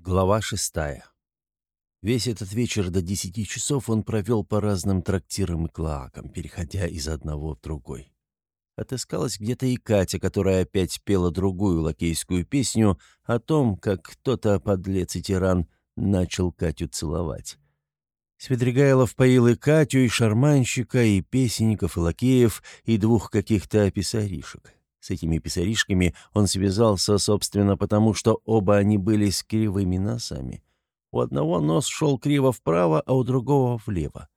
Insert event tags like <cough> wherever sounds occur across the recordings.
Глава шестая. Весь этот вечер до десяти часов он провел по разным трактирам и клоакам, переходя из одного в другой. Отыскалась где-то и Катя, которая опять пела другую лакейскую песню о том, как кто-то, подлец и тиран, начал Катю целовать. Свидригайлов поил и Катю, и шарманщика, и песенников, и лакеев, и двух каких-то писаришек. С этими писаришками он связался, собственно, потому что оба они были с кривыми носами. У одного нос шел криво вправо, а у другого влево.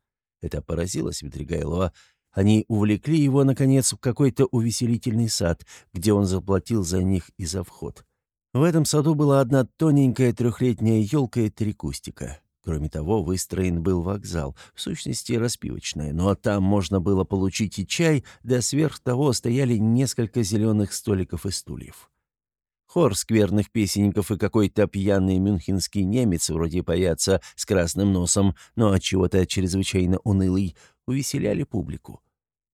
Это поразило Светригайлова. Они увлекли его, наконец, в какой-то увеселительный сад, где он заплатил за них и за вход. В этом саду была одна тоненькая трехлетняя елка и три кустика. Кроме того, выстроен был вокзал, в сущности распивочная, но там можно было получить и чай, да сверх того стояли несколько зеленых столиков и стульев. Хор скверных песенников и какой-то пьяный мюнхенский немец, вроде паяца с красным носом, но от чего то чрезвычайно унылый, увеселяли публику.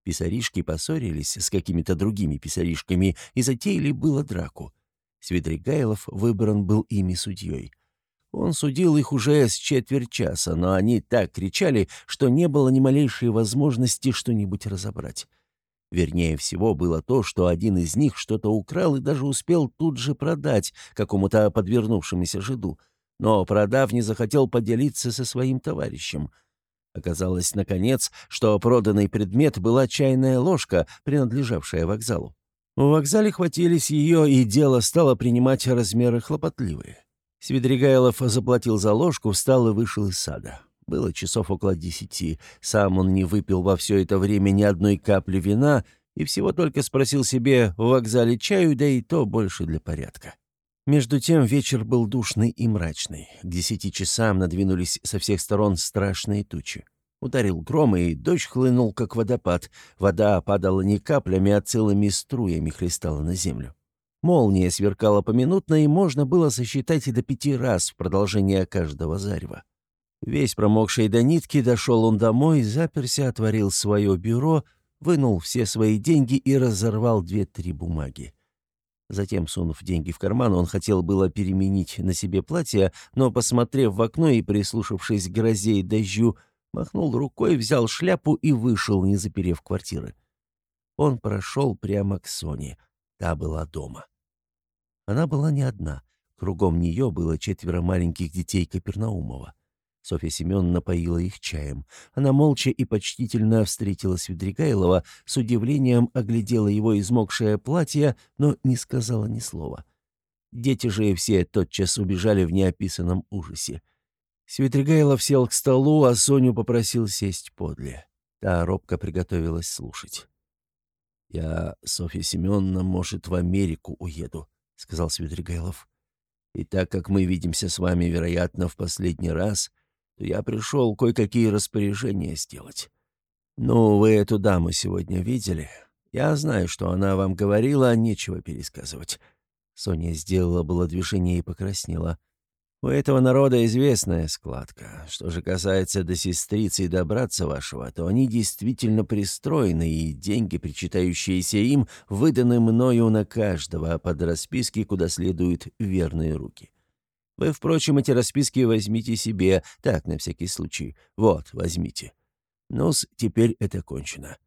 Писаришки поссорились с какими-то другими писаришками и затеяли было драку. Свидригайлов выбран был ими судьей. Он судил их уже с четверть часа, но они так кричали, что не было ни малейшей возможности что-нибудь разобрать. Вернее всего было то, что один из них что-то украл и даже успел тут же продать какому-то подвернувшемуся жиду, но, продав, не захотел поделиться со своим товарищем. Оказалось, наконец, что проданный предмет была чайная ложка, принадлежавшая вокзалу. В вокзале хватились ее, и дело стало принимать размеры хлопотливые. Свидригайлов заплатил за ложку, встал и вышел из сада. Было часов около десяти. Сам он не выпил во все это время ни одной капли вина и всего только спросил себе в вокзале чаю, да и то больше для порядка. Между тем вечер был душный и мрачный. К десяти часам надвинулись со всех сторон страшные тучи. Ударил гром, и дождь хлынул, как водопад. Вода падала не каплями, а целыми струями хлестала на землю. Молния сверкала поминутно, и можно было сосчитать и до пяти раз в продолжение каждого зарева. Весь промокший до нитки дошел он домой, заперся, отворил свое бюро, вынул все свои деньги и разорвал две-три бумаги. Затем, сунув деньги в карман, он хотел было переменить на себе платье, но, посмотрев в окно и прислушавшись к грозе и дождю, махнул рукой, взял шляпу и вышел, не заперев квартиры. Он прошел прямо к Соне. Та была дома. Она была не одна. Кругом нее было четверо маленьких детей Капернаумова. Софья Семеновна поила их чаем. Она молча и почтительно встретила Свидригайлова, с удивлением оглядела его измокшее платье, но не сказала ни слова. Дети же все тотчас убежали в неописанном ужасе. Свидригайлов сел к столу, а Соню попросил сесть подле. Та робко приготовилась слушать. «Я, Софья Семеновна, может, в Америку уеду», — сказал Свидригайлов. «И так как мы видимся с вами, вероятно, в последний раз, то я пришел кое-какие распоряжения сделать. Ну, вы эту даму сегодня видели? Я знаю, что она вам говорила, нечего пересказывать». Соня сделала было движение и покраснела. У этого народа известная складка. Что же касается до сестрицы и до братца вашего, то они действительно пристроены, и деньги, причитающиеся им, выданы мною на каждого под расписки, куда следуют верные руки. Вы, впрочем, эти расписки возьмите себе, так, на всякий случай. Вот, возьмите. Ну-с, теперь это кончено.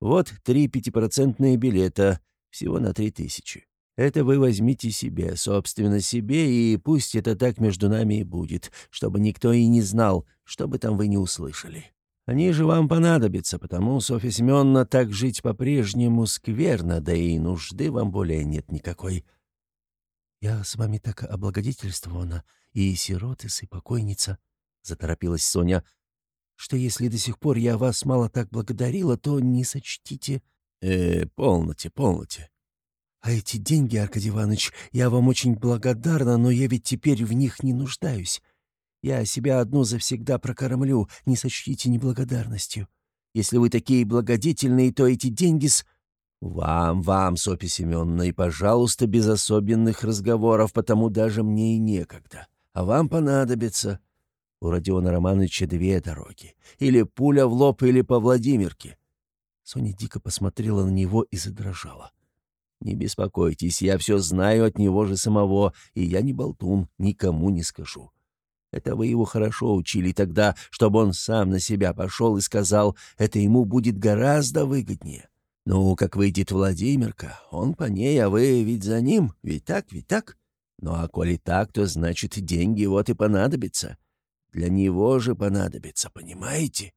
Вот три пятипроцентные билета, всего на три тысячи. Это вы возьмите себе, собственно себе, и пусть это так между нами и будет, чтобы никто и не знал, что бы там вы не услышали. Они же вам понадобятся, потому, Софья Семеновна, так жить по-прежнему скверно, да и нужды вам более нет никакой. «Я с вами так облагодетельствована, и сиротес, и покойница», — заторопилась Соня, «что если до сих пор я вас мало так благодарила, то не сочтите...» «Э, полноте, полноте», а эти деньги, Аркадий Иванович, я вам очень благодарна, но я ведь теперь в них не нуждаюсь. Я себя одну завсегда прокормлю, не сочтите неблагодарностью. Если вы такие благодетельные, то эти деньги с... Вам, вам, Софья Семеновна, и, пожалуйста, без особенных разговоров, потому даже мне и некогда. А вам понадобится. У Родиона Романовича две дороги. Или пуля в лоб, или по Владимирке. Соня дико посмотрела на него и задрожала. Не беспокойтесь, я все знаю от него же самого, и я не болтун, никому не скажу. Это вы его хорошо учили тогда, чтобы он сам на себя пошел и сказал, это ему будет гораздо выгоднее. Ну, как выйдет Владимирка, он по ней, а вы ведь за ним, ведь так, ведь так? Ну, а коли так, то значит, деньги вот и понадобятся. Для него же понадобится, понимаете?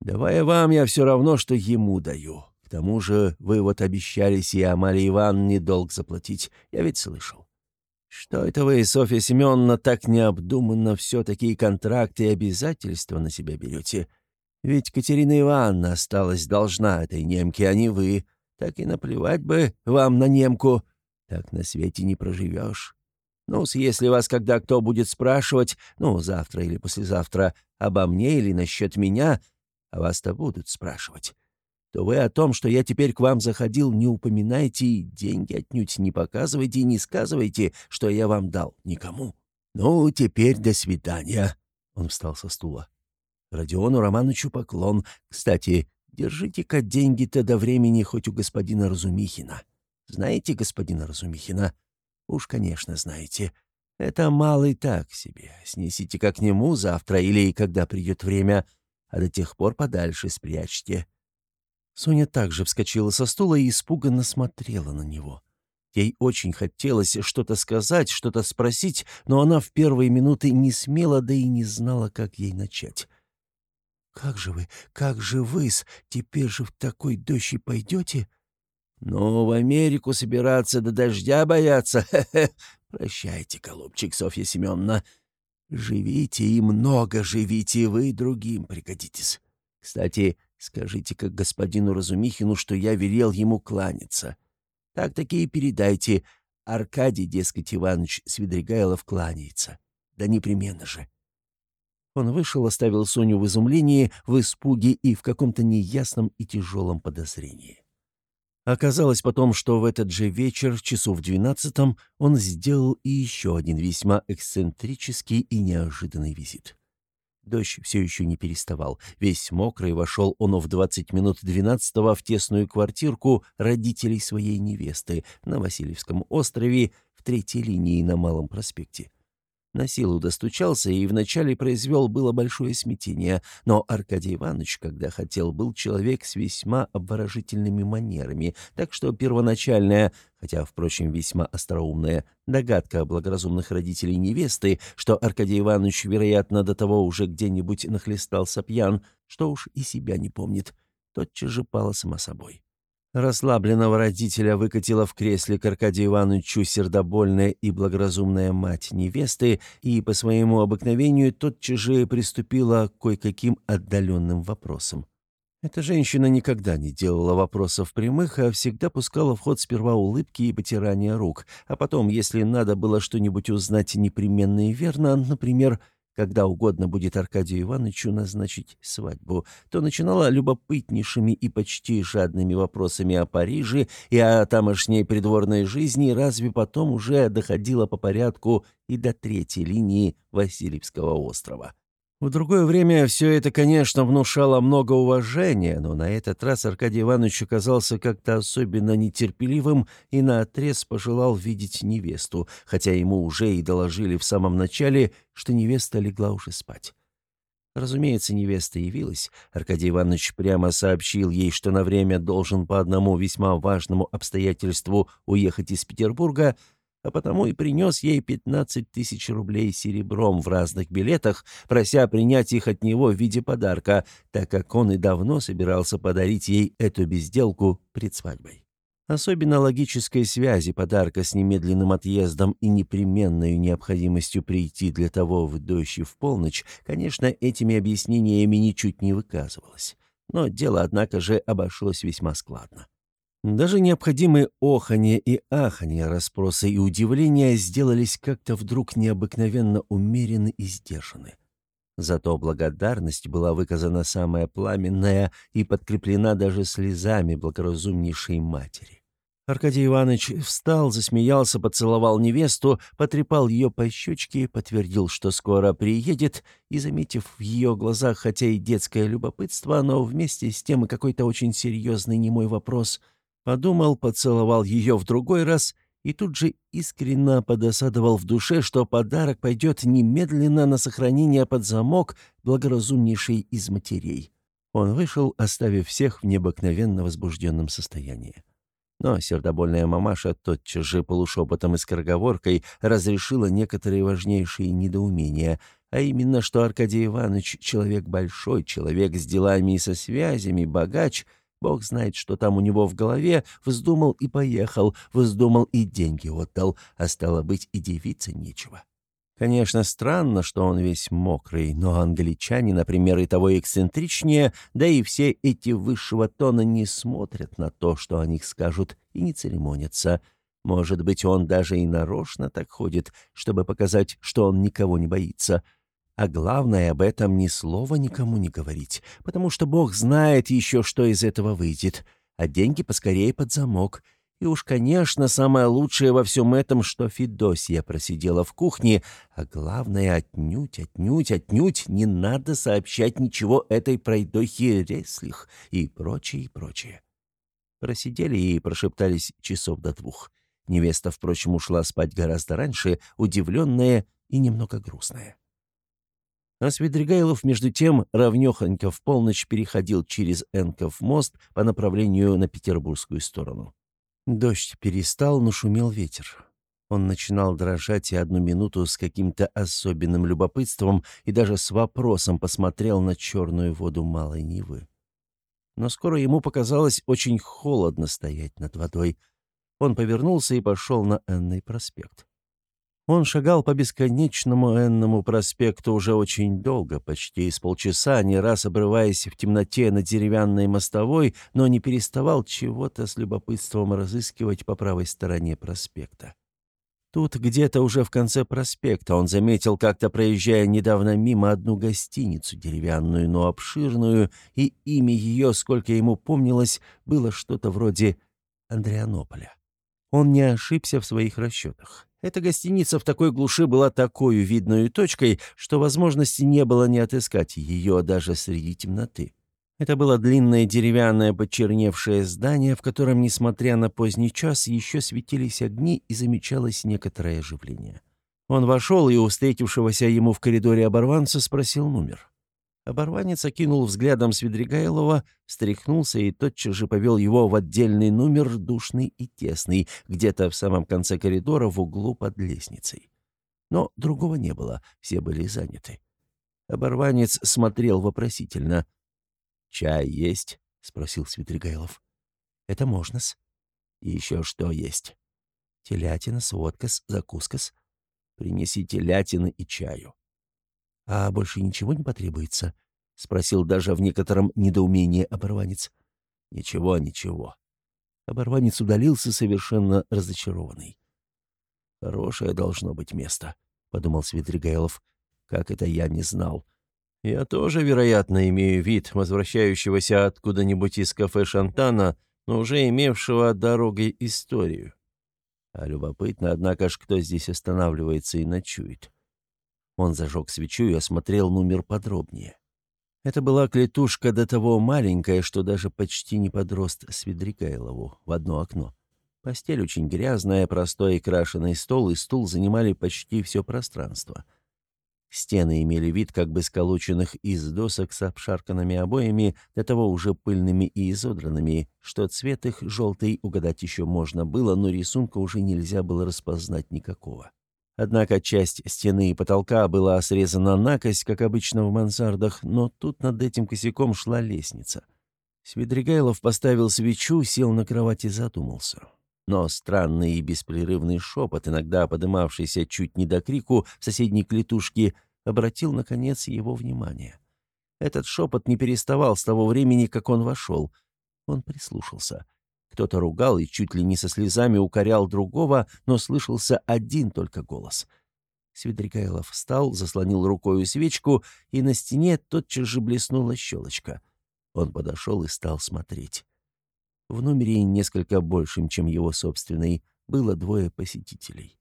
Давая вам, я все равно, что ему даю. Тому же вы вот обещались и Амалии Ивановне долг заплатить, я ведь слышал. Что это вы, Софья Семеновна, так необдуманно все такие контракты и обязательства на себя берете? Ведь Катерина Ивановна осталась должна этой немке, а не вы. Так и наплевать бы вам на немку. Так на свете не проживешь. ну если вас когда кто будет спрашивать, ну, завтра или послезавтра, обо мне или насчет меня, а вас-то будут спрашивать, то вы о том, что я теперь к вам заходил, не упоминайте и деньги отнюдь не показывайте и не сказывайте, что я вам дал никому. Ну, теперь до свидания». Он встал со стула. Родиону Романовичу поклон. Кстати, держите-ка деньги-то до времени хоть у господина Разумихина. Знаете господина Разумихина? Уж, конечно, знаете. Это малый так себе. Снесите-ка к нему завтра или когда придет время, а до тех пор подальше спрячьте. Соня также вскочила со стула и испуганно смотрела на него. Ей очень хотелось что-то сказать, что-то спросить, но она в первые минуты не смела, да и не знала, как ей начать. «Как же вы, как же вы-с, теперь же в такой дождь и пойдете?» «Ну, в Америку собираться до дождя бояться. Прощайте, голубчик Софья Семеновна. Живите и много живите, вы другим пригодитесь. Кстати, Скажите-ка господину Разумихину, что я велел ему кланяться. Так-таки и передайте. Аркадий, дескать, Иванович Свидригайлов кланяется. Да непременно же. Он вышел, оставил Соню в изумлении, в испуге и в каком-то неясном и тяжелом подозрении. Оказалось потом, что в этот же вечер, часу в двенадцатом, он сделал и еще один весьма эксцентрический и неожиданный визит. Дождь все еще не переставал. Весь мокрый вошел он в двадцать минут двенадцатого в тесную квартирку родителей своей невесты на Васильевском острове в третьей линии на Малом проспекте. На силу достучался и вначале произвел было большое смятение, но Аркадий Иванович, когда хотел, был человек с весьма обворожительными манерами, так что первоначальная, хотя, впрочем, весьма остроумная, догадка благоразумных родителей невесты, что Аркадий Иванович, вероятно, до того уже где-нибудь нахлестался пьян, что уж и себя не помнит, тотчас же пала сама собой. Расслабленного родителя выкатила в кресле к Аркадию Ивановичу сердобольная и благоразумная мать невесты и по своему обыкновению тотчас же приступила к кое-каким отдаленным вопросам. Эта женщина никогда не делала вопросов прямых, а всегда пускала в ход сперва улыбки и потирания рук, а потом, если надо было что-нибудь узнать непременно и верно, например, когда угодно будет Аркадию Ивановичу назначить свадьбу, то начинала любопытнейшими и почти жадными вопросами о Париже и о тамошней придворной жизни, разве потом уже доходила по порядку и до третьей линии Васильевского острова. В другое время все это, конечно, внушало много уважения, но на этот раз Аркадий Иванович оказался как-то особенно нетерпеливым и наотрез пожелал видеть невесту, хотя ему уже и доложили в самом начале, что невеста легла уже спать. Разумеется, невеста явилась. Аркадий Иванович прямо сообщил ей, что на время должен по одному весьма важному обстоятельству уехать из Петербурга, а потому и принес ей 15 тысяч рублей серебром в разных билетах, прося принять их от него в виде подарка, так как он и давно собирался подарить ей эту безделку пред свадьбой. Особенно логической связи подарка с немедленным отъездом и непременной необходимостью прийти для того в дождь и в полночь, конечно, этими объяснениями ничуть не выказывалось. Но дело, однако же, обошлось весьма складно. Даже необходимые оханье и аханье, расспросы и удивления сделались как-то вдруг необыкновенно умерены и сдержаны. Зато благодарность была выказана самая пламенная и подкреплена даже слезами благоразумнейшей матери. Аркадий Иванович встал, засмеялся, поцеловал невесту, потрепал ее по щечке, подтвердил, что скоро приедет, и, заметив в ее глазах хотя и детское любопытство, но вместе с тем и какой-то очень серьезный немой вопрос — Подумал, поцеловал ее в другой раз и тут же искренне подосадовал в душе, что подарок пойдет немедленно на сохранение под замок благоразумнейшей из матерей. Он вышел, оставив всех в необыкновенно возбужденном состоянии. Но сердобольная мамаша тотчас же полушепотом и скороговоркой разрешила некоторые важнейшие недоумения, а именно, что Аркадий Иванович — человек большой, человек с делами и со связями, богач — Бог знает, что там у него в голове, вздумал и поехал, вздумал и деньги отдал, а стало быть, и девице нечего. Конечно, странно, что он весь мокрый, но англичане, например, и того эксцентричнее, да и все эти высшего тона не смотрят на то, что о них скажут, и не церемонятся. Может быть, он даже и нарочно так ходит, чтобы показать, что он никого не боится. А главное, об этом ни слова никому не говорить, потому что Бог знает еще, что из этого выйдет, а деньги поскорее под замок. И уж, конечно, самое лучшее во всем этом, что Федосия просидела в кухне, а главное, отнюдь, отнюдь, отнюдь не надо сообщать ничего этой пройдохе Реслих и прочее, и прочее. Просидели и прошептались часов до двух. Невеста, впрочем, ушла спать гораздо раньше, удивленная и немного грустная. А Свидригайлов, между тем, равнёхонько в полночь переходил через Энков мост по направлению на петербургскую сторону. Дождь перестал, но шумел ветер. Он начинал дрожать и одну минуту с каким-то особенным любопытством и даже с вопросом посмотрел на черную воду Малой Невы. Но скоро ему показалось очень холодно стоять над водой. Он повернулся и пошел на Энный проспект. Он шагал по бесконечному Энному проспекту уже очень долго, почти из полчаса, не раз обрываясь в темноте на деревянной мостовой, но не переставал чего-то с любопытством разыскивать по правой стороне проспекта. Тут где-то уже в конце проспекта он заметил, как-то проезжая недавно мимо одну гостиницу, деревянную, но обширную, и имя ее, сколько ему помнилось, было что-то вроде Андрианополя. Он не ошибся в своих расчетах. Эта гостиница в такой глуши была такой видной точкой, что возможности не было не отыскать ее даже среди темноты. Это было длинное деревянное почерневшее здание, в котором, несмотря на поздний час, еще светились огни и замечалось некоторое оживление. Он вошел и у встретившегося ему в коридоре оборванца спросил номер. Оборванец окинул взглядом Свидригайлова, встряхнулся и тотчас же повел его в отдельный номер, душный и тесный, где-то в самом конце коридора в углу под лестницей. Но другого не было, все были заняты. Оборванец смотрел вопросительно. «Чай есть?» — спросил Свидригайлов. «Это можно-с». «Еще что есть?» «Телятина, сводка-с, закуска-с». «Принеси телятины и чаю». «А больше ничего не потребуется?» — спросил даже в некотором недоумении оборванец. «Ничего, ничего». Оборванец удалился совершенно разочарованный. «Хорошее должно быть место», — подумал Свидригайлов. «Как это я не знал. Я тоже, вероятно, имею вид возвращающегося откуда-нибудь из кафе Шантана, но уже имевшего дорогой историю. А любопытно, однако ж, кто здесь останавливается и ночует. Он зажег свечу и осмотрел номер подробнее. Это была клетушка до того маленькая, что даже почти не подрост Свидригайлову в одно окно. Постель очень грязная, простой и крашеный стол и стул занимали почти все пространство. Стены имели вид как бы сколоченных из досок с обшарканными обоями, до того уже пыльными и изодранными, что цвет их желтый угадать еще можно было, но рисунка уже нельзя было распознать никакого. Однако часть стены и потолка была срезана накость, как обычно в мансардах, но тут над этим косяком шла лестница. Свидригайлов поставил свечу, сел на кровать и задумался. Но странный и беспрерывный шепот, иногда подымавшийся чуть не до крику в соседней клетушке, обратил, наконец, его внимание. Этот шепот не переставал с того времени, как он вошел. Он прислушался. Кто-то ругал и чуть ли не со слезами укорял другого, но слышался один только голос. Свидригайлов встал, заслонил рукою свечку, и на стене тотчас же блеснула щелочка. Он подошел и стал смотреть. В номере, несколько большим, чем его собственный, было двое посетителей.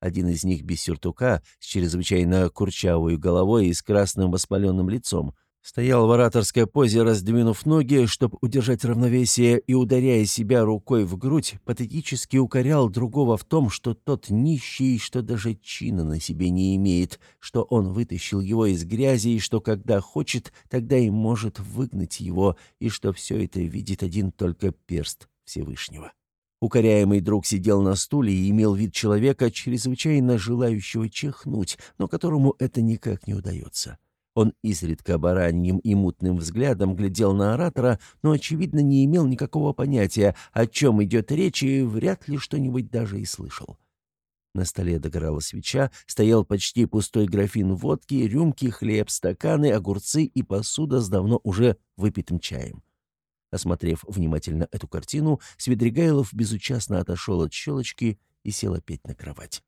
Один из них без сюртука, с чрезвычайно курчавой головой и с красным воспаленным лицом, Стоял в ораторской позе, раздвинув ноги, чтобы удержать равновесие, и, ударяя себя рукой в грудь, патетически укорял другого в том, что тот нищий, что даже чина на себе не имеет, что он вытащил его из грязи, и что, когда хочет, тогда и может выгнать его, и что все это видит один только перст Всевышнего. Укоряемый друг сидел на стуле и имел вид человека, чрезвычайно желающего чихнуть, но которому это никак не удается. Он изредка бараньим и мутным взглядом глядел на оратора, но, очевидно, не имел никакого понятия, о чем идет речь, и вряд ли что-нибудь даже и слышал. На столе догорала свеча, стоял почти пустой графин водки, рюмки, хлеб, стаканы, огурцы и посуда с давно уже выпитым чаем. Осмотрев внимательно эту картину, Свидригайлов безучастно отошел от щелочки и сел опять на кровать.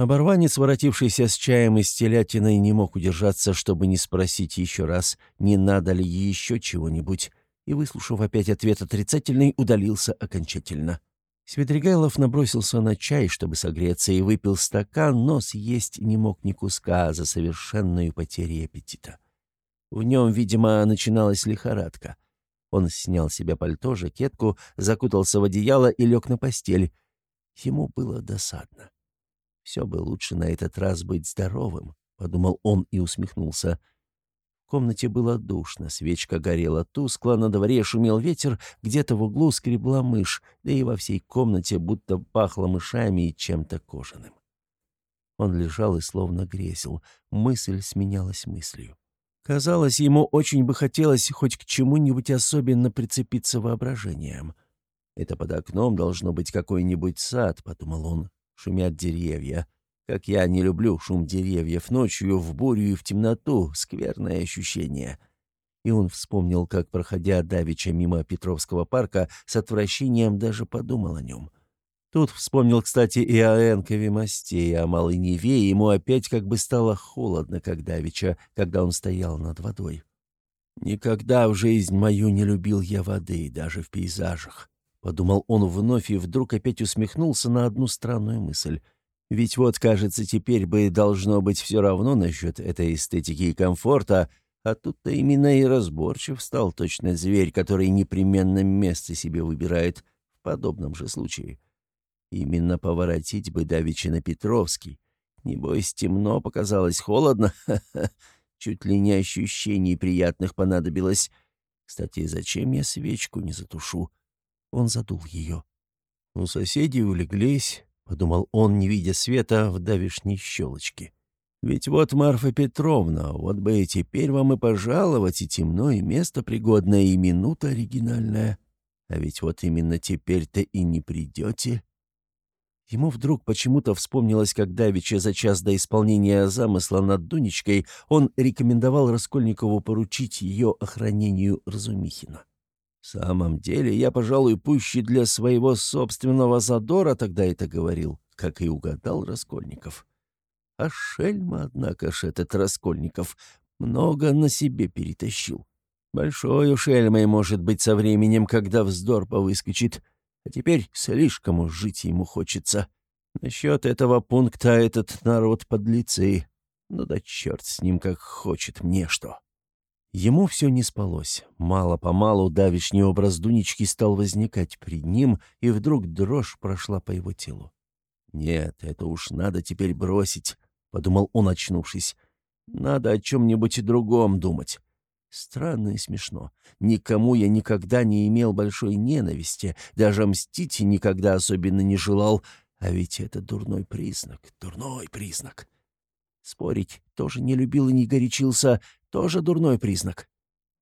Оборванец, воротившийся с чаем и с телятиной, не мог удержаться, чтобы не спросить еще раз, не надо ли еще чего-нибудь, и, выслушав опять ответ отрицательный, удалился окончательно. Свидригайлов набросился на чай, чтобы согреться, и выпил стакан, но съесть не мог ни куска за совершенную потерей аппетита. В нем, видимо, начиналась лихорадка. Он снял с себя пальто, жакетку, закутался в одеяло и лег на постель. Ему было досадно. Все бы лучше на этот раз быть здоровым, — подумал он и усмехнулся. В комнате было душно, свечка горела тускло, на дворе шумел ветер, где-то в углу скребла мышь, да и во всей комнате будто пахло мышами и чем-то кожаным. Он лежал и словно грезил, мысль сменялась мыслью. Казалось, ему очень бы хотелось хоть к чему-нибудь особенно прицепиться воображением. «Это под окном должно быть какой-нибудь сад», — подумал он, шумят деревья. Как я не люблю шум деревьев ночью, в бурю и в темноту, скверное ощущение. И он вспомнил, как, проходя давеча мимо Петровского парка, с отвращением даже подумал о нем. Тут вспомнил, кстати, и о Энкове мосте, и о Малой Неве, и ему опять как бы стало холодно, как давеча, когда он стоял над водой. «Никогда в жизнь мою не любил я воды, даже в пейзажах. — подумал он вновь и вдруг опять усмехнулся на одну странную мысль. «Ведь вот, кажется, теперь бы должно быть все равно насчет этой эстетики и комфорта, а тут-то именно и разборчив стал точно зверь, который непременно место себе выбирает в подобном же случае. Именно поворотить бы давеча на Петровский. Небось, темно, показалось холодно, <laughs> чуть ли не ощущений приятных понадобилось. Кстати, зачем я свечку не затушу?» Он задул ее. «У соседей улеглись», — подумал он, не видя света в давишней щелочке. «Ведь вот Марфа Петровна, вот бы и теперь вам и пожаловать, и темно, и место пригодное, и минута оригинальная. А ведь вот именно теперь-то и не придете». Ему вдруг почему-то вспомнилось, как давеча за час до исполнения замысла над Дунечкой он рекомендовал Раскольникову поручить ее охранению Разумихина. В самом деле, я, пожалуй, пуще для своего собственного задора тогда это говорил, как и угадал Раскольников. А шельма, однако ж, этот Раскольников много на себе перетащил. Большой шельмой может быть со временем, когда вздор повыскочит, а теперь слишком уж жить ему хочется. Насчет этого пункта этот народ подлецы. Ну да черт с ним, как хочет мне что. Ему все не спалось. Мало-помалу давишний образ Дунечки стал возникать перед ним, и вдруг дрожь прошла по его телу. «Нет, это уж надо теперь бросить», — подумал он, очнувшись. «Надо о чем-нибудь другом думать». Странно и смешно. Никому я никогда не имел большой ненависти, даже мстить никогда особенно не желал, а ведь это дурной признак, дурной признак. Спорить тоже не любил и не горячился, тоже дурной признак.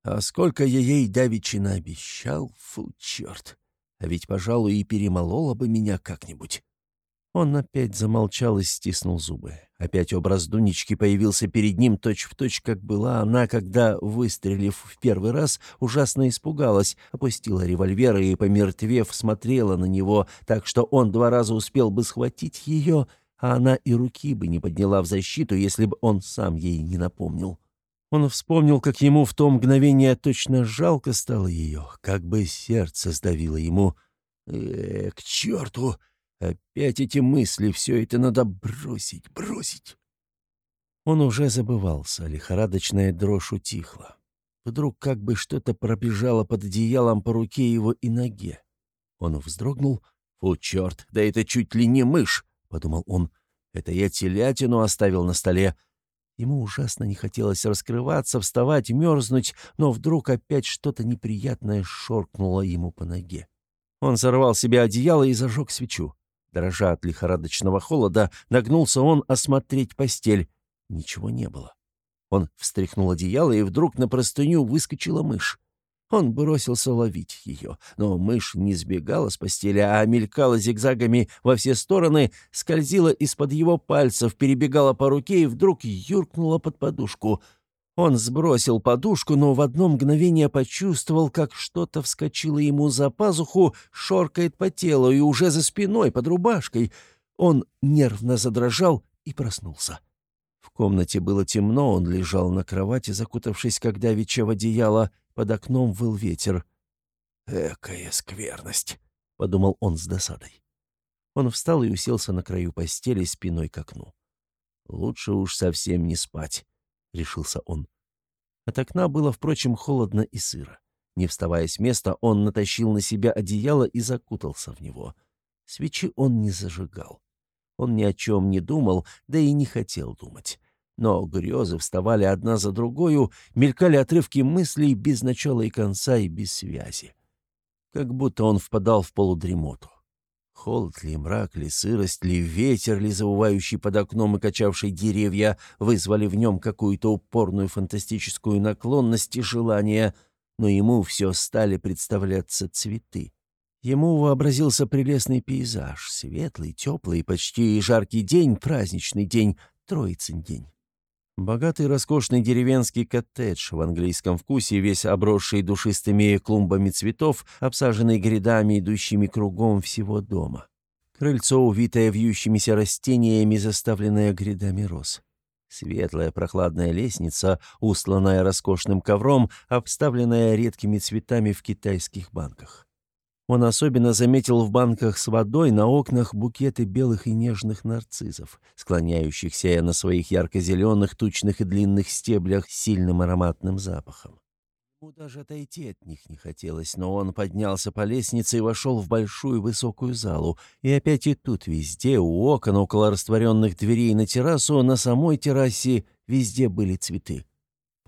А сколько я ей давеча обещал, фу, черт. А ведь, пожалуй, и перемолола бы меня как-нибудь. Он опять замолчал и стиснул зубы. Опять образ Дунечки появился перед ним точь-в-точь, точь, как была она, когда, выстрелив в первый раз, ужасно испугалась, опустила револьвер и, помертвев, смотрела на него, так что он два раза успел бы схватить ее, а она и руки бы не подняла в защиту, если бы он сам ей не напомнил. Он вспомнил, как ему в то мгновение точно жалко стало ее, как бы сердце сдавило ему. «Э, к черту! Опять эти мысли, все это надо бросить, бросить!» Он уже забывался, лихорадочная дрожь утихла. Вдруг как бы что-то пробежало под одеялом по руке его и ноге. Он вздрогнул. «Фу, черт, да это чуть ли не мышь!» — подумал он. «Это я телятину оставил на столе». Ему ужасно не хотелось раскрываться, вставать, мерзнуть, но вдруг опять что-то неприятное шоркнуло ему по ноге. Он сорвал себе одеяло и зажег свечу. Дрожа от лихорадочного холода, нагнулся он осмотреть постель. Ничего не было. Он встряхнул одеяло, и вдруг на простыню выскочила мышь. Он бросился ловить ее, но мышь не сбегала с постели, а мелькала зигзагами во все стороны, скользила из-под его пальцев, перебегала по руке и вдруг юркнула под подушку. Он сбросил подушку, но в одно мгновение почувствовал, как что-то вскочило ему за пазуху, шоркает по телу и уже за спиной, под рубашкой. Он нервно задрожал и проснулся. В комнате было темно, он лежал на кровати, закутавшись, как давеча в одеяло, под окном выл ветер. «Экая скверность», — подумал он с досадой. Он встал и уселся на краю постели спиной к окну. «Лучше уж совсем не спать», — решился он. От окна было, впрочем, холодно и сыро. Не вставая с места, он натащил на себя одеяло и закутался в него. Свечи он не зажигал. Он ни о чем не думал, да и не хотел думать. Но грезы вставали одна за другою, мелькали отрывки мыслей без начала и конца и без связи. Как будто он впадал в полудремоту. Холод ли, мрак ли, сырость ли, ветер ли, завывающий под окном и качавший деревья, вызвали в нем какую-то упорную фантастическую наклонность и желание, но ему все стали представляться цветы. Ему вообразился прелестный пейзаж, светлый, теплый, почти жаркий день, праздничный день, Троицын день. Богатый роскошный деревенский коттедж в английском вкусе, весь обросший душистыми клумбами цветов, обсаженный грядами, идущими кругом всего дома. Крыльцо, увитое вьющимися растениями, заставленное грядами роз. Светлая прохладная лестница, устланная роскошным ковром, обставленная редкими цветами в китайских банках. Он особенно заметил в банках с водой на окнах букеты белых и нежных нарциссов, склоняющихся на своих ярко-зеленых, тучных и длинных стеблях с сильным ароматным запахом. Ему даже отойти от них не хотелось, но он поднялся по лестнице и вошел в большую высокую залу. И опять и тут везде, у окон, около растворенных дверей на террасу, на самой террасе, везде были цветы.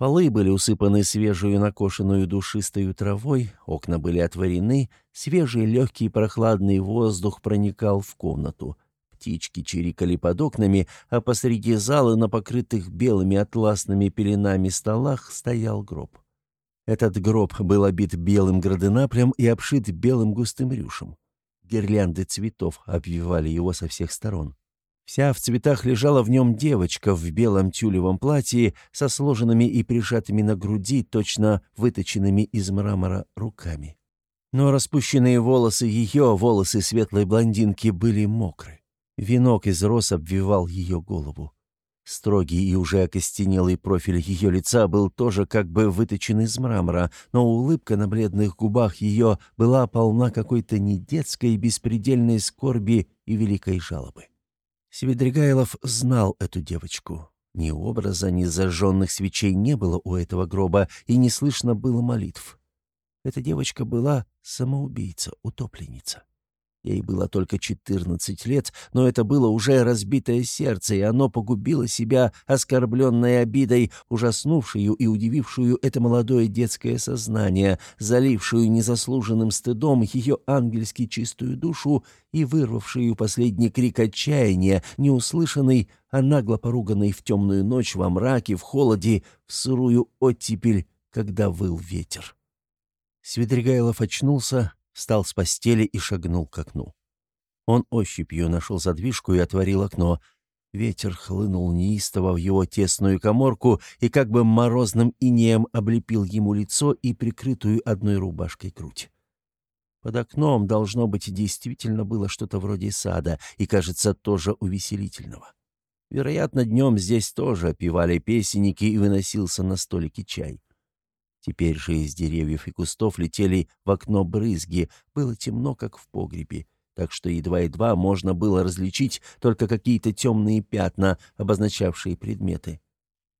Полы были усыпаны свежую накошенную душистою травой, окна были отворены, свежий легкий прохладный воздух проникал в комнату. Птички чирикали под окнами, а посреди зала на покрытых белыми атласными пеленами столах стоял гроб. Этот гроб был обит белым граденаплем и обшит белым густым рюшем. Гирлянды цветов обвивали его со всех сторон. Вся в цветах лежала в нем девочка в белом тюлевом платье со сложенными и прижатыми на груди, точно выточенными из мрамора руками. Но распущенные волосы ее, волосы светлой блондинки, были мокры. Венок из роз обвивал ее голову. Строгий и уже окостенелый профиль ее лица был тоже как бы выточен из мрамора, но улыбка на бледных губах ее была полна какой-то недетской беспредельной скорби и великой жалобы. Свидригайлов знал эту девочку. Ни образа, ни зажженных свечей не было у этого гроба, и не слышно было молитв. Эта девочка была самоубийца, утопленница. Ей было только 14 лет, но это было уже разбитое сердце, и оно погубило себя оскорбленной обидой, ужаснувшую и удивившую это молодое детское сознание, залившую незаслуженным стыдом ее ангельски чистую душу и вырвавшую последний крик отчаяния, неуслышанный, а нагло поруганный в темную ночь во мраке, в холоде, в сырую оттепель, когда выл ветер. Свидригайлов очнулся, встал с постели и шагнул к окну. Он ощупью нашел задвижку и отворил окно. Ветер хлынул неистово в его тесную коморку и как бы морозным инеем облепил ему лицо и прикрытую одной рубашкой грудь. Под окном, должно быть, действительно было что-то вроде сада и, кажется, тоже увеселительного. Вероятно, днем здесь тоже певали песенники и выносился на столике чай. Теперь же из деревьев и кустов летели в окно брызги, было темно, как в погребе, так что едва-едва можно было различить только какие-то темные пятна, обозначавшие предметы.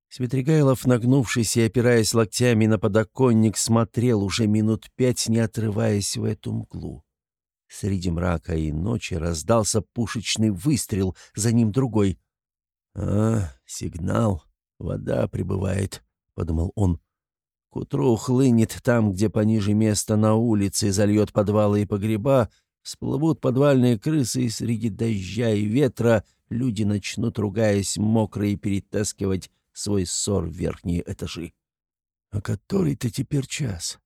Светригайлов, нагнувшись и опираясь локтями на подоконник, смотрел уже минут пять, не отрываясь в эту мглу. Среди мрака и ночи раздался пушечный выстрел, за ним другой. «А, сигнал. Вода прибывает», — подумал он. «К утру хлынет там, где пониже места на улице, зальет подвалы и погреба, всплывут подвальные крысы, и среди дождя и ветра люди начнут, ругаясь, мокрые, перетаскивать свой ссор в верхние этажи. А который-то теперь час?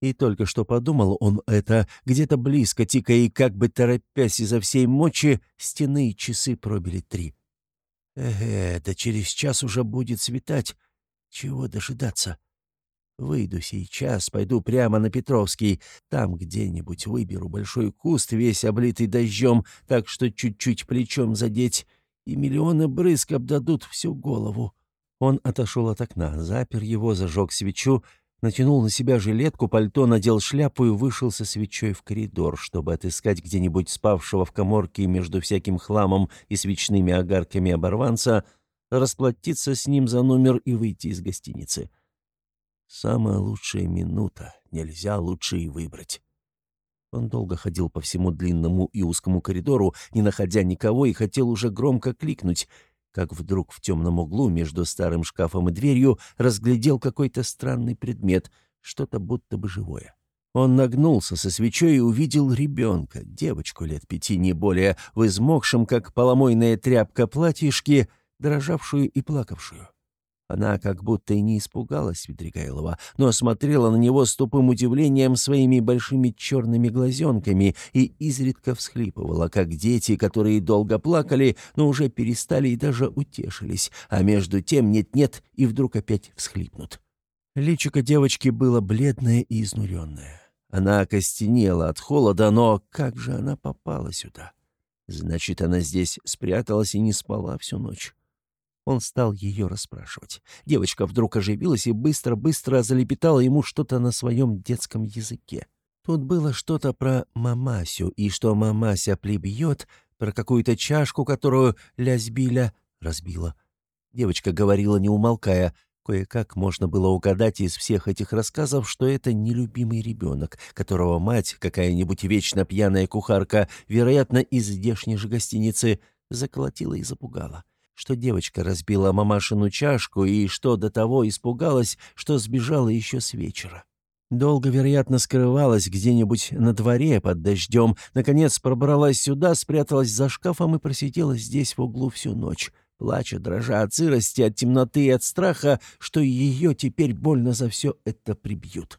И только что подумал он это, где-то близко, тикая и как бы торопясь изо всей мочи, стены и часы пробили три. Эге, да через час уже будет светать. Чего дожидаться? Выйду сейчас, пойду прямо на Петровский. Там где-нибудь выберу большой куст, весь облитый дождем, так что чуть-чуть плечом задеть, и миллионы брызг обдадут всю голову. Он отошел от окна, запер его, зажег свечу, натянул на себя жилетку, пальто, надел шляпу и вышел со свечой в коридор, чтобы отыскать где-нибудь спавшего в коморке между всяким хламом и свечными огарками оборванца, расплатиться с ним за номер и выйти из гостиницы. Самая лучшая минута, нельзя лучше и выбрать. Он долго ходил по всему длинному и узкому коридору, не находя никого, и хотел уже громко кликнуть, как вдруг в темном углу между старым шкафом и дверью разглядел какой-то странный предмет, что-то будто бы живое. Он нагнулся со свечой и увидел ребенка, девочку лет пяти, не более, в измокшем, как поломойная тряпка платьишке, дрожавшую и плакавшую. Она как будто и не испугалась Светригайлова, но смотрела на него с тупым удивлением своими большими черными глазенками и изредка всхлипывала, как дети, которые долго плакали, но уже перестали и даже утешились, а между тем нет-нет и вдруг опять всхлипнут. Личико девочки было бледное и изнуренное. Она окостенела от холода, но как же она попала сюда? Значит, она здесь спряталась и не спала всю ночь. Он стал ее расспрашивать. Девочка вдруг оживилась и быстро-быстро залепетала ему что-то на своем детском языке. Тут было что-то про мамасю, и что мамася прибьет, про какую-то чашку, которую Лязбиля разбила. Девочка говорила, не умолкая. Кое-как можно было угадать из всех этих рассказов, что это нелюбимый ребенок, которого мать, какая-нибудь вечно пьяная кухарка, вероятно, из здешней же гостиницы, заколотила и запугала что девочка разбила мамашину чашку и что до того испугалась, что сбежала еще с вечера. Долго, вероятно, скрывалась где-нибудь на дворе под дождем, наконец пробралась сюда, спряталась за шкафом и просидела здесь в углу всю ночь, плача, дрожа от сырости, от темноты и от страха, что ее теперь больно за все это прибьют.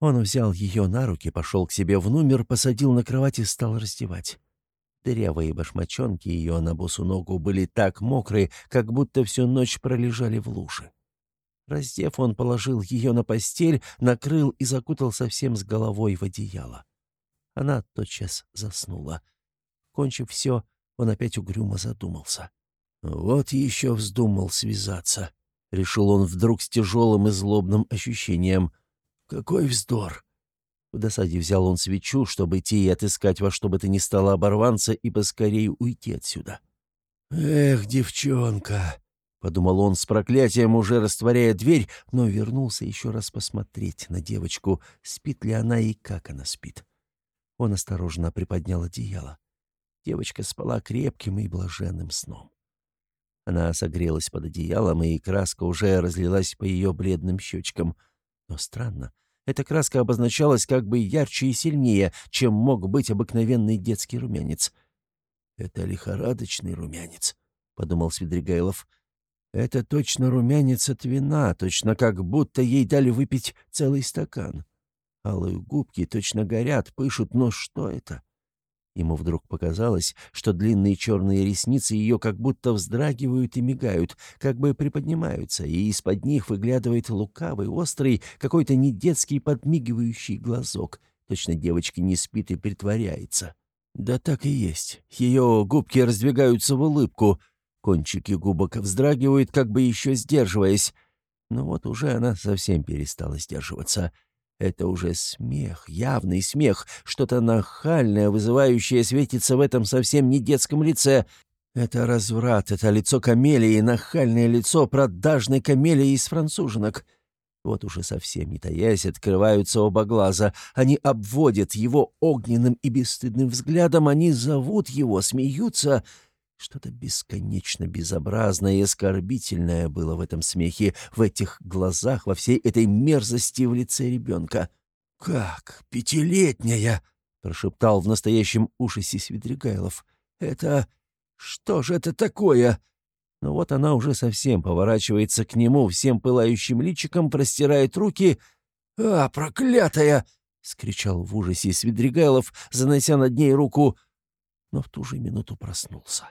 Он взял ее на руки, пошел к себе в номер, посадил на кровать и стал раздевать. Дырявые башмачонки ее на босу ногу были так мокрые, как будто всю ночь пролежали в луже. Раздев, он положил ее на постель, накрыл и закутал совсем с головой в одеяло. Она тотчас заснула. Кончив все, он опять угрюмо задумался. «Вот еще вздумал связаться», — решил он вдруг с тяжелым и злобным ощущением. «Какой вздор! В досаде взял он свечу, чтобы идти и отыскать во что бы то ни стало оборванца и поскорее уйти отсюда. «Эх, девчонка!» — подумал он с проклятием, уже растворяя дверь, но вернулся еще раз посмотреть на девочку, спит ли она и как она спит. Он осторожно приподнял одеяло. Девочка спала крепким и блаженным сном. Она согрелась под одеялом, и краска уже разлилась по ее бледным щечкам. Но странно, эта краска обозначалась как бы ярче и сильнее, чем мог быть обыкновенный детский румянец. «Это лихорадочный румянец», — подумал Свидригайлов. «Это точно румянец от вина, точно как будто ей дали выпить целый стакан. Алые губки точно горят, пышут, но что это?» Ему вдруг показалось, что длинные черные ресницы ее как будто вздрагивают и мигают, как бы приподнимаются, и из-под них выглядывает лукавый, острый, какой-то недетский подмигивающий глазок. Точно девочка не спит и притворяется. Да так и есть. Ее губки раздвигаются в улыбку. Кончики губок вздрагивают, как бы еще сдерживаясь. Но вот уже она совсем перестала сдерживаться — это уже смех, явный смех, что-то нахальное, вызывающее светится в этом совсем не детском лице. Это разврат, это лицо камелии, нахальное лицо продажной камелии из француженок. Вот уже совсем не таясь, открываются оба глаза. Они обводят его огненным и бесстыдным взглядом, они зовут его, смеются. Что-то бесконечно безобразное и оскорбительное было в этом смехе, в этих глазах, во всей этой мерзости в лице ребенка. «Как? Пятилетняя!» — прошептал в настоящем ужасе Свидригайлов. «Это... что же это такое?» Но вот она уже совсем поворачивается к нему, всем пылающим личиком простирает руки. «А, проклятая!» — скричал в ужасе Свидригайлов, занося над ней руку, но в ту же минуту проснулся.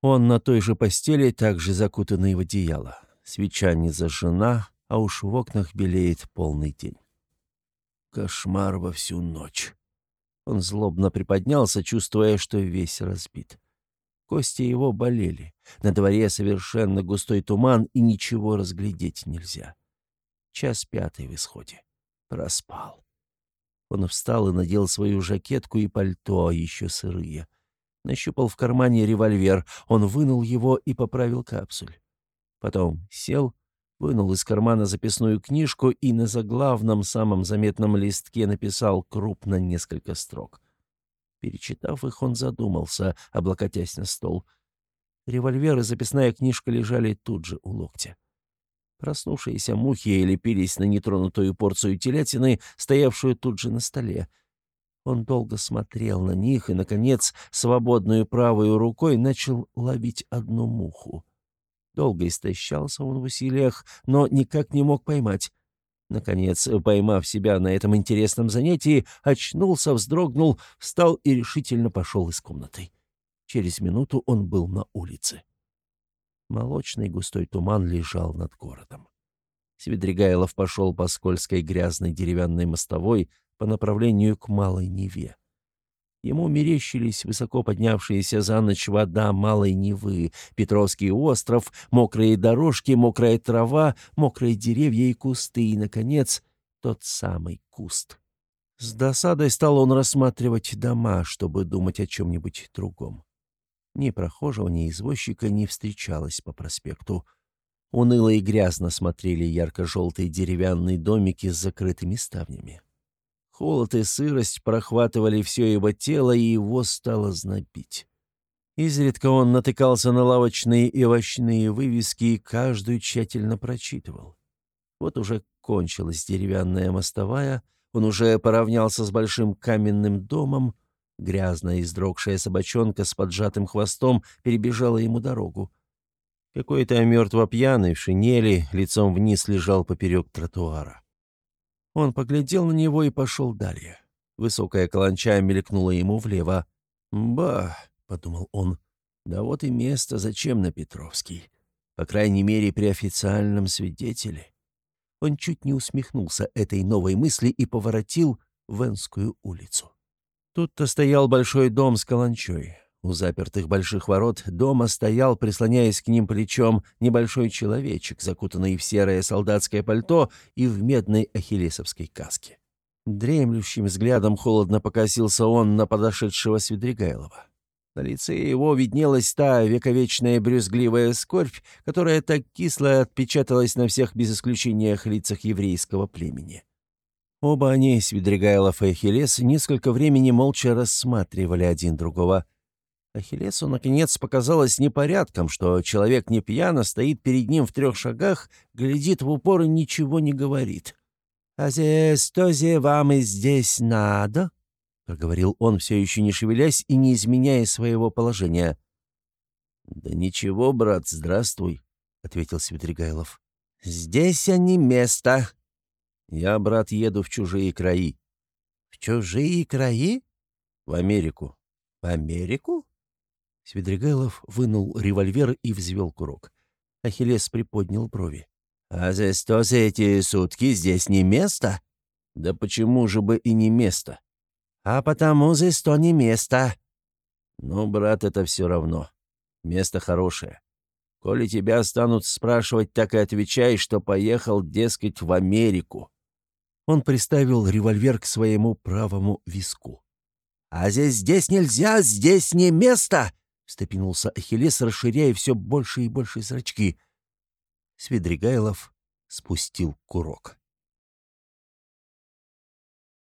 Он на той же постели, также закутанный в одеяло. Свеча не зажжена, а уж в окнах белеет полный день. Кошмар во всю ночь. Он злобно приподнялся, чувствуя, что весь разбит. Кости его болели. На дворе совершенно густой туман, и ничего разглядеть нельзя. Час пятый в исходе. Проспал. Он встал и надел свою жакетку и пальто, еще сырые. Нащупал в кармане револьвер. Он вынул его и поправил капсуль. Потом сел, вынул из кармана записную книжку и на заглавном самом заметном листке написал крупно несколько строк. Перечитав их, он задумался, облокотясь на стол. Револьвер и записная книжка лежали тут же у локтя. Проснувшиеся мухи лепились на нетронутую порцию телятины, стоявшую тут же на столе. Он долго смотрел на них и, наконец, свободную правой рукой начал ловить одну муху. Долго истощался он в усилиях, но никак не мог поймать. Наконец, поймав себя на этом интересном занятии, очнулся, вздрогнул, встал и решительно пошел из комнаты. Через минуту он был на улице. Молочный густой туман лежал над городом. Свидригайлов пошел по скользкой грязной деревянной мостовой по направлению к Малой Неве. Ему мерещились высоко поднявшиеся за ночь вода Малой Невы, Петровский остров, мокрые дорожки, мокрая трава, мокрые деревья и кусты, и, наконец, тот самый куст. С досадой стал он рассматривать дома, чтобы думать о чем-нибудь другом. Ни прохожего, ни извозчика не встречалось по проспекту. Уныло и грязно смотрели ярко-желтые деревянные домики с закрытыми ставнями. Холод и сырость прохватывали все его тело, и его стало знобить. Изредка он натыкался на лавочные и овощные вывески и каждую тщательно прочитывал. Вот уже кончилась деревянная мостовая, он уже поравнялся с большим каменным домом, грязная издрогшая собачонка с поджатым хвостом перебежала ему дорогу. Какой-то мертво пьяный в шинели лицом вниз лежал поперек тротуара. Он поглядел на него и пошел далее. Высокая каланча мелькнула ему влево. «Ба!» — подумал он. «Да вот и место, зачем на Петровский? По крайней мере, при официальном свидетеле». Он чуть не усмехнулся этой новой мысли и поворотил в Энскую улицу. Тут-то стоял большой дом с каланчой. У запертых больших ворот дома стоял, прислоняясь к ним плечом, небольшой человечек, закутанный в серое солдатское пальто и в медной ахиллесовской каске. Дремлющим взглядом холодно покосился он на подошедшего Свидригайлова. На лице его виднелась та вековечная брюзгливая скорбь, которая так кисло отпечаталась на всех без исключения лицах еврейского племени. Оба они, Свидригайлов и Ахиллес, несколько времени молча рассматривали один другого — Ахиллесу, наконец, показалось непорядком, что человек не пьяно стоит перед ним в трех шагах, глядит в упор и ничего не говорит. «А здесь, то зе вам и здесь надо?» — проговорил он, все еще не шевелясь и не изменяя своего положения. «Да ничего, брат, здравствуй», — ответил Свидригайлов. «Здесь они место». «Я, брат, еду в чужие краи». «В чужие краи?» «В Америку». «В Америку?» Свидригайлов вынул револьвер и взвел курок. Ахиллес приподнял брови. «А за что за эти сутки здесь не место?» «Да почему же бы и не место?» «А потому за что не место?» «Ну, брат, это все равно. Место хорошее. Коли тебя станут спрашивать, так и отвечай, что поехал, дескать, в Америку». Он приставил револьвер к своему правому виску. «А здесь, здесь нельзя, здесь не место!» Степенулся Ахиллес, расширяя все больше и больше зрачки. Свидригайлов спустил курок.